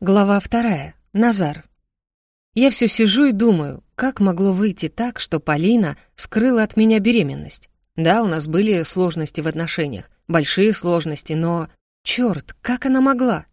Глава вторая. Назар. Я все сижу и думаю, как могло выйти так, что Полина скрыла от меня беременность. Да, у нас были сложности в отношениях, большие сложности, но... Черт, как она могла?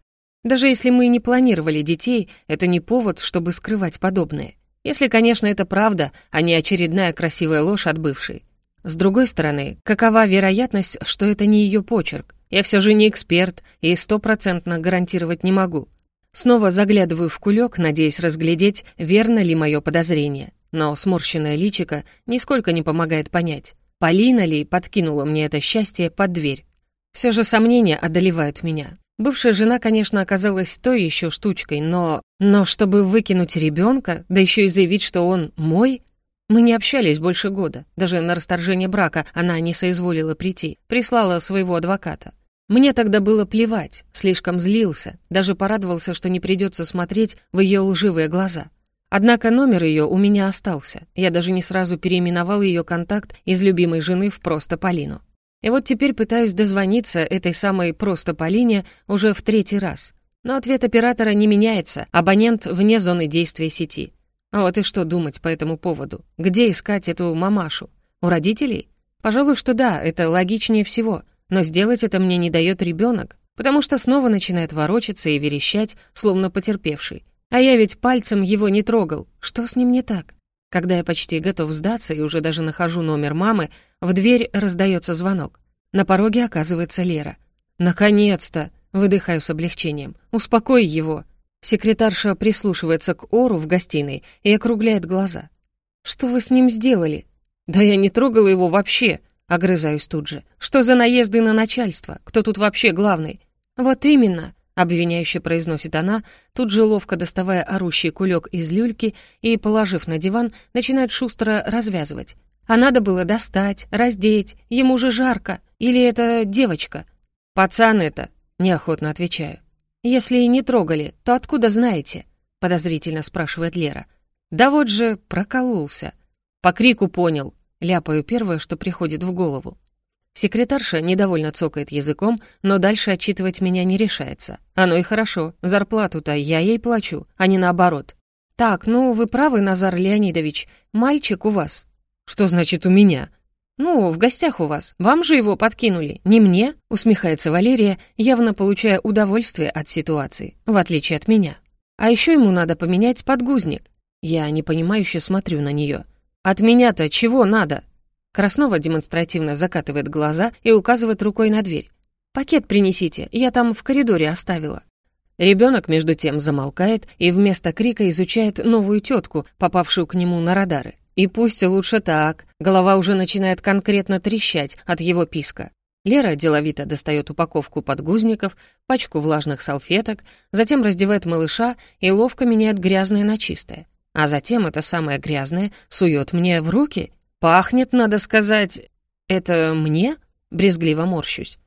Даже если мы не планировали детей, это не повод, чтобы скрывать подобное. Если, конечно, это правда, а не очередная красивая ложь от бывшей. С другой стороны, какова вероятность, что это не ее почерк? Я все же не эксперт и стопроцентно гарантировать не могу. Снова заглядываю в кулек, надеясь разглядеть, верно ли мое подозрение. Но сморщенное личико нисколько не помогает понять, Полина ли подкинула мне это счастье под дверь. Все же сомнения одолевают меня. Бывшая жена, конечно, оказалась той еще штучкой, но... Но чтобы выкинуть ребенка, да еще и заявить, что он мой... Мы не общались больше года. Даже на расторжение брака она не соизволила прийти. Прислала своего адвоката. Мне тогда было плевать, слишком злился, даже порадовался, что не придется смотреть в ее лживые глаза. Однако номер ее у меня остался, я даже не сразу переименовал ее контакт из любимой жены в «Просто Полину». И вот теперь пытаюсь дозвониться этой самой «Просто Полине» уже в третий раз. Но ответ оператора не меняется, абонент вне зоны действия сети. А вот и что думать по этому поводу? Где искать эту мамашу? У родителей? Пожалуй, что да, это логичнее всего — но сделать это мне не дает ребенок, потому что снова начинает ворочаться и верещать, словно потерпевший. А я ведь пальцем его не трогал. Что с ним не так? Когда я почти готов сдаться и уже даже нахожу номер мамы, в дверь раздается звонок. На пороге оказывается Лера. «Наконец-то!» — выдыхаю с облегчением. «Успокой его!» Секретарша прислушивается к Ору в гостиной и округляет глаза. «Что вы с ним сделали?» «Да я не трогала его вообще!» Огрызаюсь тут же. Что за наезды на начальство? Кто тут вообще главный? Вот именно, обвиняюще произносит она, тут же ловко доставая орущий кулек из люльки и, положив на диван, начинает шустро развязывать. А надо было достать, раздеть, ему же жарко. Или это девочка? Пацан это, неохотно отвечаю. Если и не трогали, то откуда знаете? Подозрительно спрашивает Лера. Да вот же прокололся. По крику понял, Ляпаю первое, что приходит в голову. Секретарша недовольно цокает языком, но дальше отчитывать меня не решается. Оно и хорошо, зарплату-то я ей плачу, а не наоборот. «Так, ну, вы правы, Назар Леонидович, мальчик у вас». «Что значит «у меня»?» «Ну, в гостях у вас. Вам же его подкинули, не мне?» усмехается Валерия, явно получая удовольствие от ситуации, в отличие от меня. А еще ему надо поменять подгузник. Я непонимающе смотрю на нее. «От меня-то чего надо?» Краснова демонстративно закатывает глаза и указывает рукой на дверь. «Пакет принесите, я там в коридоре оставила». Ребенок, между тем, замолкает и вместо крика изучает новую тетку, попавшую к нему на радары. И пусть лучше так, голова уже начинает конкретно трещать от его писка. Лера деловито достает упаковку подгузников, пачку влажных салфеток, затем раздевает малыша и ловко меняет грязное на чистое. А затем это самое грязное сует мне в руки. Пахнет, надо сказать... Это мне? Брезгливо морщусь.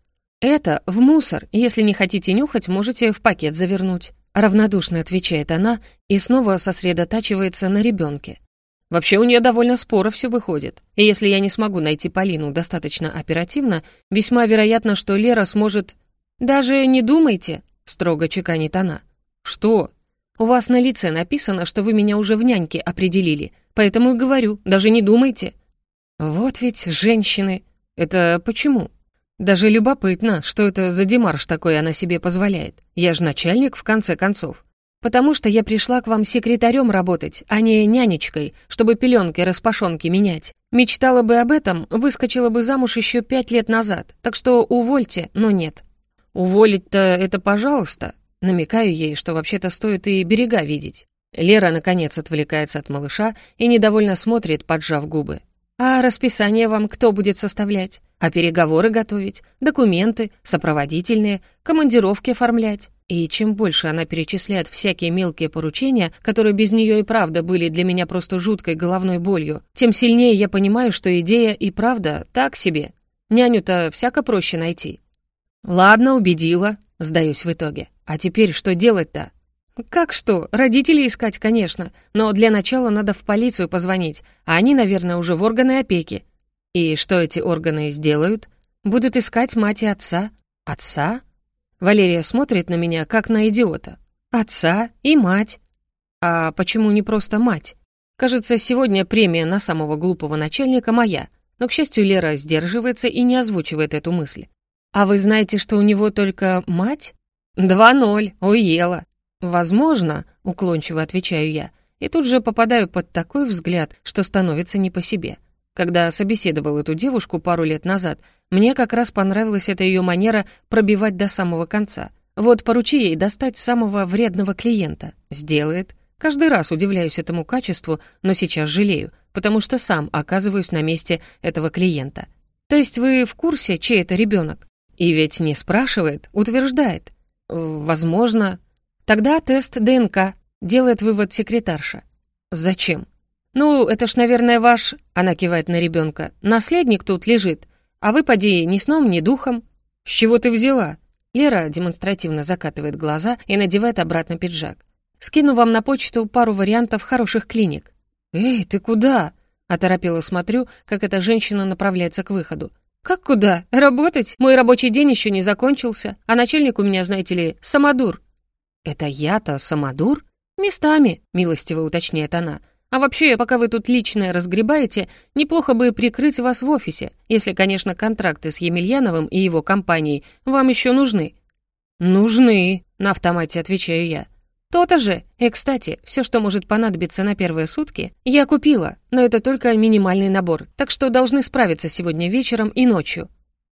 Это в мусор. Если не хотите нюхать, можете в пакет завернуть. Равнодушно отвечает она и снова сосредотачивается на ребенке. Вообще у нее довольно споро все выходит. И если я не смогу найти Полину достаточно оперативно, весьма вероятно, что Лера сможет... «Даже не думайте», — строго чеканит она. «Что?» У вас на лице написано, что вы меня уже в няньке определили, поэтому и говорю, даже не думайте». «Вот ведь женщины. Это почему?» «Даже любопытно, что это за демарш такой она себе позволяет. Я же начальник, в конце концов. Потому что я пришла к вам секретарем работать, а не нянечкой, чтобы пеленки-распашонки менять. Мечтала бы об этом, выскочила бы замуж еще пять лет назад, так что увольте, но нет». «Уволить-то это пожалуйста, Намекаю ей, что вообще-то стоит и берега видеть. Лера, наконец, отвлекается от малыша и недовольно смотрит, поджав губы. «А расписание вам кто будет составлять? А переговоры готовить? Документы? Сопроводительные? Командировки оформлять?» И чем больше она перечисляет всякие мелкие поручения, которые без нее и правда были для меня просто жуткой головной болью, тем сильнее я понимаю, что идея и правда так себе. Няню-то всяко проще найти. «Ладно, убедила», — сдаюсь в итоге. А теперь что делать-то? Как что? Родителей искать, конечно, но для начала надо в полицию позвонить, а они, наверное, уже в органы опеки. И что эти органы сделают? Будут искать мать и отца? Отца? Валерия смотрит на меня, как на идиота. отца и мать. А почему не просто мать? Кажется, сегодня премия на самого глупого начальника моя, но, к счастью, Лера сдерживается и не озвучивает эту мысль. А вы знаете, что у него только мать? Два ноль, уела. Возможно, уклончиво отвечаю я, и тут же попадаю под такой взгляд, что становится не по себе. Когда собеседовал эту девушку пару лет назад, мне как раз понравилась эта ее манера пробивать до самого конца. Вот поручи ей достать самого вредного клиента. Сделает. Каждый раз удивляюсь этому качеству, но сейчас жалею, потому что сам оказываюсь на месте этого клиента. То есть вы в курсе, чей это ребенок? И ведь не спрашивает, утверждает. Возможно. Тогда тест ДНК, делает вывод секретарша. Зачем? Ну, это ж, наверное, ваш, она кивает на ребенка, наследник тут лежит, а вы, поди, ни сном, ни духом. С чего ты взяла? Лера демонстративно закатывает глаза и надевает обратно пиджак. Скину вам на почту пару вариантов хороших клиник». «Эй, ты куда?» Оторопело смотрю, как эта женщина направляется к выходу. «Как куда? Работать? Мой рабочий день еще не закончился, а начальник у меня, знаете ли, самодур». «Это я-то самодур?» «Местами», — милостиво уточняет она. «А вообще, пока вы тут личное разгребаете, неплохо бы прикрыть вас в офисе, если, конечно, контракты с Емельяновым и его компанией вам еще нужны». «Нужны», — на автомате отвечаю я. То-то же. И, кстати, все, что может понадобиться на первые сутки, я купила, но это только минимальный набор, так что должны справиться сегодня вечером и ночью.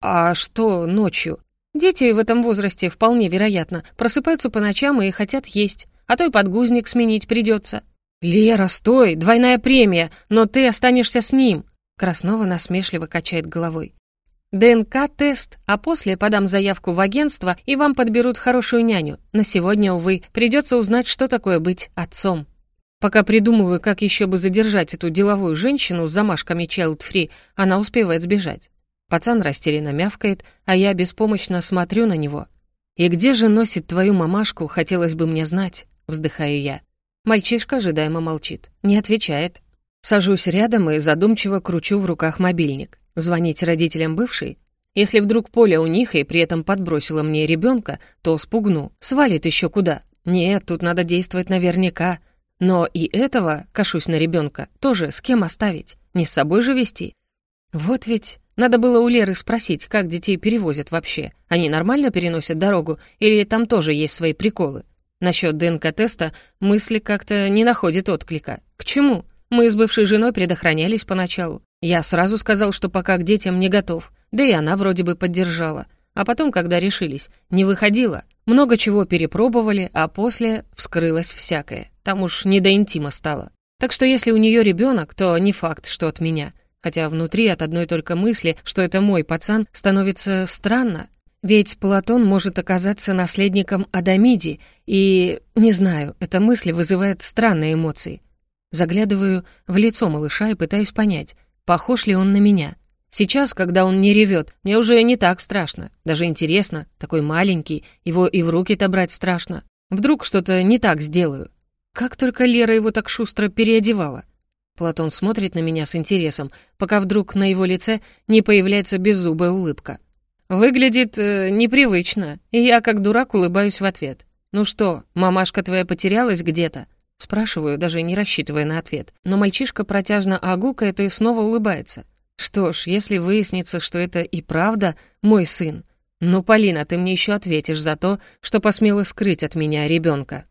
А что ночью? Дети в этом возрасте, вполне вероятно, просыпаются по ночам и хотят есть, а то и подгузник сменить придется. «Лера, стой! Двойная премия, но ты останешься с ним!» Краснова насмешливо качает головой. ДНК-тест, а после подам заявку в агентство, и вам подберут хорошую няню. На сегодня, увы, придется узнать, что такое быть отцом. Пока придумываю, как еще бы задержать эту деловую женщину с замашками child-free, она успевает сбежать. Пацан растерянно мявкает, а я беспомощно смотрю на него. «И где же носит твою мамашку, хотелось бы мне знать?» — вздыхаю я. Мальчишка ожидаемо молчит, не отвечает. Сажусь рядом и задумчиво кручу в руках мобильник. Звонить родителям бывшей? Если вдруг Поля у них и при этом подбросила мне ребенка, то спугну. Свалит еще куда? Нет, тут надо действовать наверняка. Но и этого, кашусь на ребенка, тоже с кем оставить? Не с собой же вести? Вот ведь надо было у Леры спросить, как детей перевозят вообще. Они нормально переносят дорогу или там тоже есть свои приколы? Насчет ДНК-теста мысли как-то не находят отклика. К чему? Мы с бывшей женой предохранялись поначалу. Я сразу сказал, что пока к детям не готов, да и она вроде бы поддержала. А потом, когда решились, не выходила. Много чего перепробовали, а после вскрылось всякое. Там уж не до интима стало. Так что если у нее ребенок, то не факт, что от меня. Хотя внутри от одной только мысли, что это мой пацан, становится странно. Ведь Платон может оказаться наследником Адамиди, и, не знаю, эта мысль вызывает странные эмоции. Заглядываю в лицо малыша и пытаюсь понять, похож ли он на меня. Сейчас, когда он не ревет, мне уже не так страшно. Даже интересно, такой маленький, его и в руки-то брать страшно. Вдруг что-то не так сделаю. Как только Лера его так шустро переодевала. Платон смотрит на меня с интересом, пока вдруг на его лице не появляется беззубая улыбка. Выглядит э, непривычно, и я как дурак улыбаюсь в ответ. «Ну что, мамашка твоя потерялась где-то?» Спрашиваю, даже не рассчитывая на ответ. Но мальчишка протяжно агукает и снова улыбается. Что ж, если выяснится, что это и правда мой сын, ну, Полина, ты мне еще ответишь за то, что посмела скрыть от меня ребенка.